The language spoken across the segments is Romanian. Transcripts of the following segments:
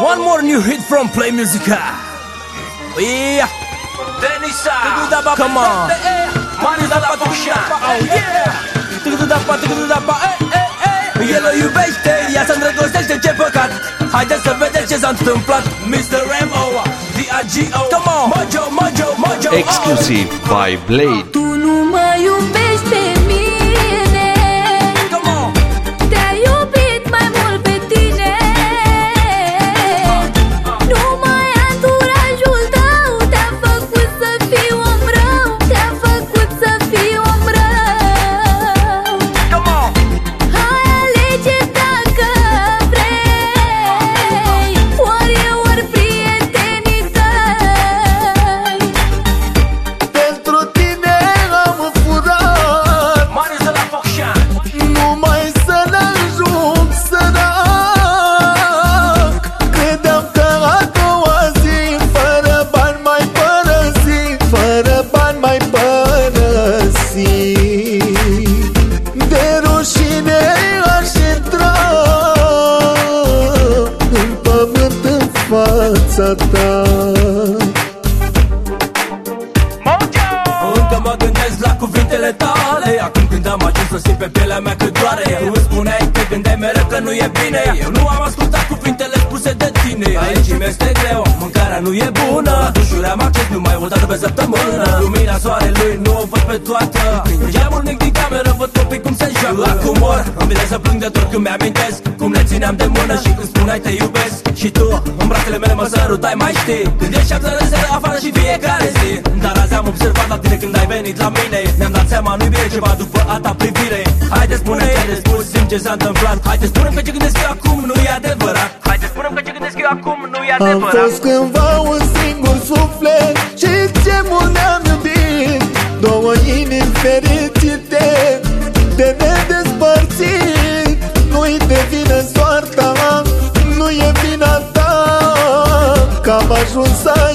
One more new hit from Play Musica. Yeah. Denisa Come on. Mani de la Oh yeah. Tâgâdapa, tâgâdapa, eh, eh, eh. El o iubește, ea se îndrăgostește, ce păcat Haideți să vedeți ce s-a întâmplat Mr. M.O. D.I.G.O. Come on. Mojo, Mojo, Mojo. Exclusiv by Blade. Tu nu mă iubești fața ta. Încă mă gândesc la cuvintele tale. Acum când am ajuns să simt pe pielea mea cât doare. Tu îmi spuneai că gândeai mereu că nu e bine. Eu nu am ascultat cuvintele spuse de tine Aici mi este greu, mâncarea nu e bună. La dușuri am acces numai o dată pe săptămână. Lumina soarelui nu o văd pe toată. Geamul mic din cameră văd copii cum se joacă. Acum or, îmi vine să plâng de tot când mi-amintesc Cum ne țineam de mână și când spuneai te iubesc. Și tu, în brațele mele mă sărutai mai știi. Când ieșeam să seara afară și fiecare zi. Dar azi am observat la tine când ai venit la mine. Ne-am dat seama nu-i bine ceva după a ta privire. Haide spune ce de spus, simt ce s-a întâmplat. Haide spune că ce gândesc eu acum nu e adevărat acum nu e Am adevărat. fost cândva un singur suflet Și ce mult ne-am iubit. Două inimi fericite De nedespărțit. Nu-i de vină soarta Nu e vina ta. Că am ajuns aici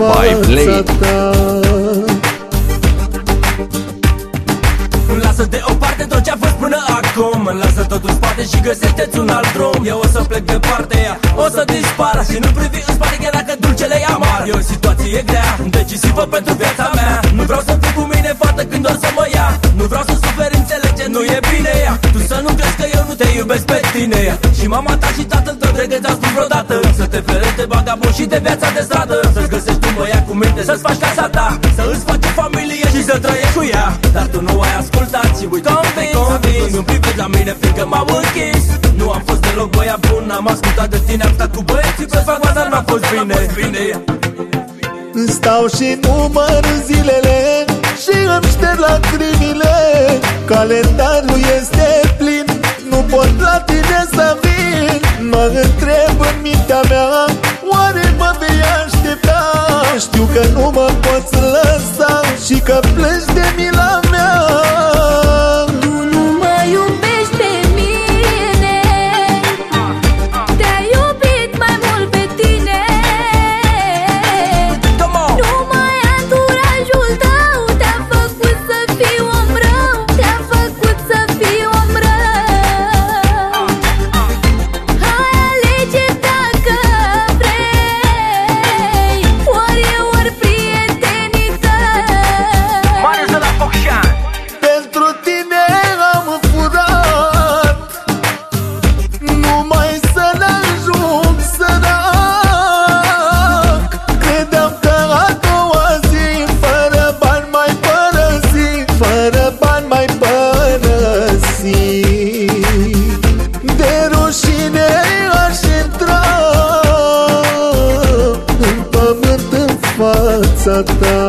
by Blade. fața ta. Lasă deoparte tot ce-a fost până acum Lasă totul în spate și găsește-ți un alt drum Eu o să plec departe, ea o să dispară Și nu privi în spate chiar dacă dulcele e amar E o situație grea, decisivă pentru viața mea Nu vreau să fii cu mine, fată, când o să mă ia Nu vreau să suferi, înțelege, nu e bine ea Tu să nu crezi că eu nu te iubesc pe tine ea. Și mama ta și tatăl tău, cred că ți-au spus vreodată și de viața de stradă. Să-ți găsești un băiat cu minte, să-ți faci casa ta Să îți faci o familie și să trăiești cu ea. Dar tu nu ai ascultat și uite convins. Nu privești la mine fiindcă m-au închis. Nu am fost deloc băiat bun, am ascultat de tine Am stat cu băieții pe fac dar n-a fost bine, bine Stau și număr zilele Și îmi șterg lacrimile. Calendarul este plin Nu pot la tine să vin. Mă întreb în mintea mea Oare mă vei aștepta Știu că nu mă poți lăsa Și că plângi de mila that